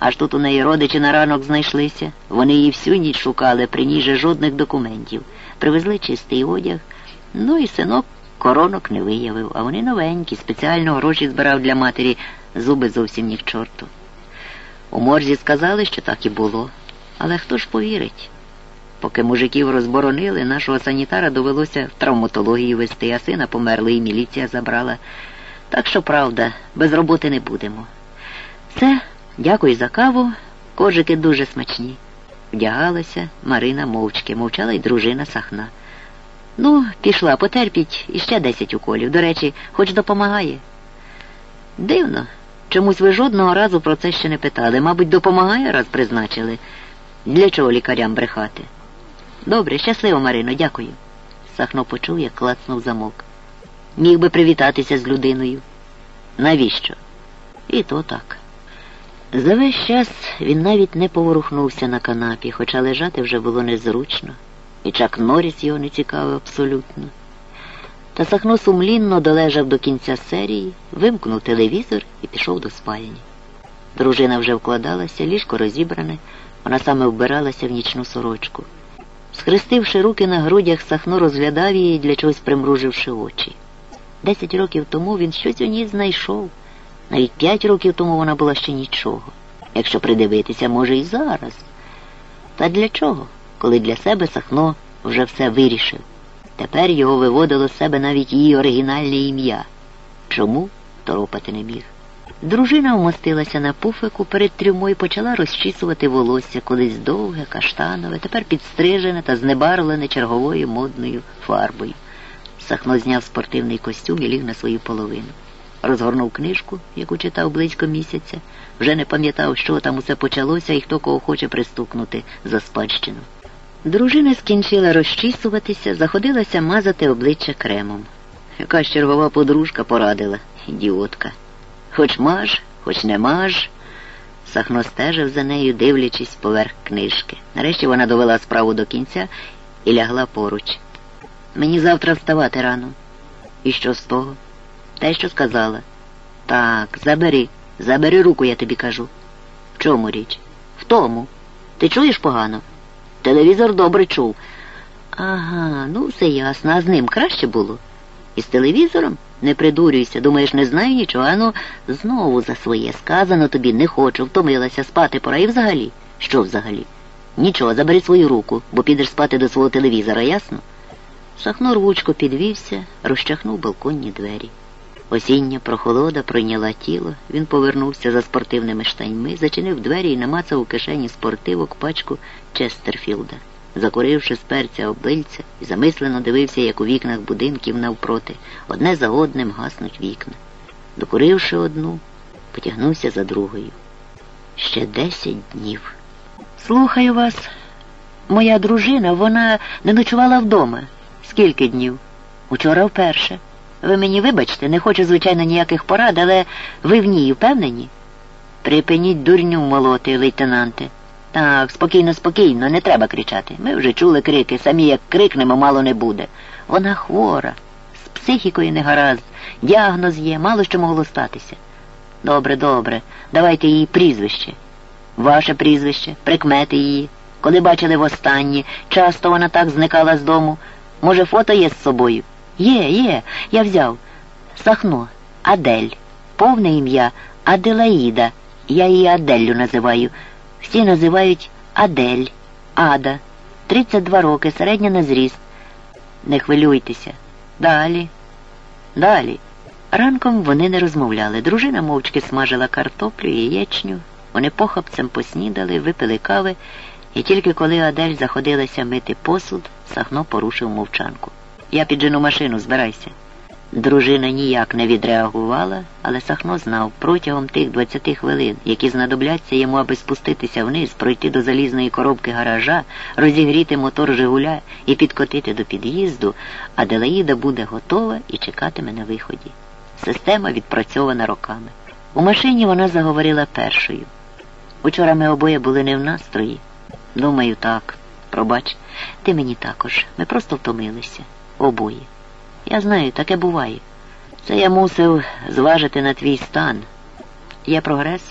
Аж тут у неї родичі на ранок знайшлися. Вони її всю ніч шукали, при ній же жодних документів. Привезли чистий одяг. Ну і синок коронок не виявив, а вони новенькі, спеціально гроші збирав для матері, зуби зовсім ні к чорту. У морзі сказали, що так і було. Але хто ж повірить? Поки мужиків розборонили, нашого санітара довелося в травматологію вести, а сина померли і міліція забрала. Так що, правда, без роботи не будемо. Все, дякую за каву. Кожики дуже смачні. Вдягалася Марина мовчки, мовчала й дружина сахна. Ну, пішла, потерпіть іще десять уколів. До речі, хоч допомагає. Дивно. Чомусь ви жодного разу про це ще не питали. Мабуть, допомагає, раз призначили. Для чого лікарям брехати? Добре, щасливо, Марино, дякую. Сахно почув, як клацнув замок. Міг би привітатися з людиною. Навіщо? І то так. За весь час він навіть не поворухнувся на канапі, хоча лежати вже було незручно, і Чак Норріс його не цікавив абсолютно. Та Сахно сумлінно долежав до кінця серії, вимкнув телевізор і пішов до спальні. Дружина вже вкладалася, ліжко розібране, вона саме вбиралася в нічну сорочку. Схрестивши руки на грудях, Сахно розглядав її, для чогось примруживши очі. Десять років тому він щось у ній знайшов. Навіть п'ять років тому вона була ще нічого. Якщо придивитися, може, і зараз. Та для чого, коли для себе Сахно вже все вирішив? Тепер його виводило з себе навіть її оригінальне ім'я. Чому торопати не міг? Дружина вмостилася на пуфику перед трюмою і почала розчісувати волосся колись довге, каштанове, тепер підстрижене та знебарвлене черговою модною фарбою. Сахно зняв спортивний костюм і ліг на свою половину. Розгорнув книжку, яку читав близько місяця, вже не пам'ятав, що там усе почалося і хто кого хоче пристукнути за спадщину. Дружина скінчила розчісуватися, заходилася мазати обличчя кремом. Якась чергова подружка порадила, ідіотка. Хоч маж, хоч не маж. Сахно стежив за нею, дивлячись поверх книжки. Нарешті вона довела справу до кінця і лягла поруч. Мені завтра вставати рано. І що з того? Те, що сказала. Так, забери, забери руку, я тобі кажу. В чому річ? В тому. Ти чуєш погано? Телевізор добре чув. Ага, ну все ясно, а з ним краще було. І з телевізором? Не придурюйся, думаєш, не знаю нічого, ану знову за своє сказано тобі не хочу, втомилася, спати пора і взагалі. Що взагалі? Нічого, забери свою руку, бо підеш спати до свого телевізора, ясно? Сахно рвучко підвівся, розчахнув балконні двері. Осіння прохолода пройняла тіло, він повернувся за спортивними штаньми, зачинив двері і намацав у кишені спортивок пачку Честерфілда. Закуривши з перця облильця і замислено дивився, як у вікнах будинків навпроти, одне за одним гаснуть вікна. Докуривши одну, потягнувся за другою. Ще десять днів. Слухаю вас, моя дружина, вона не ночувала вдома. Скільки днів? Учора вперше. Ви мені вибачте, не хочу, звичайно, ніяких порад, але ви в ній впевнені? Припиніть дурню молоти, лейтенанте. Так, спокійно, спокійно, не треба кричати. Ми вже чули крики, самі як крикнемо, мало не буде. Вона хвора, з психікою не гаразд, діагноз є, мало що могло статися. Добре, добре, давайте її прізвище. Ваше прізвище, прикмети її. Коли бачили востаннє, часто вона так зникала з дому. Може, фото є з собою? Є, є, я взяв. Сахно, Адель. Повне ім'я Аделаїда. Я її Аделлю називаю. Всі називають Адель, Ада. 32 роки, середня на зріст. Не хвилюйтеся. Далі. Далі. Ранком вони не розмовляли. Дружина мовчки смажила картоплю і яєчню. Вони похапцем поснідали, випили кави, і тільки коли Адель заходилася мити посуд, Сахно порушив мовчанку. Я піджену машину, збирайся. Дружина ніяк не відреагувала, але Сахно знав, протягом тих 20 хвилин, які знадобляться йому, аби спуститися вниз, пройти до залізної коробки гаража, розігріти мотор Жигуля і підкотити до під'їзду, Аделаїда буде готова і чекатиме на виході. Система відпрацьована роками. У машині вона заговорила першою. Учора ми обоє були не в настрої. Думаю, так. Пробач, ти мені також. Ми просто втомилися. Обоє. Я знаю, таке буває. Це я мусив зважити на твій стан. Є прогрес?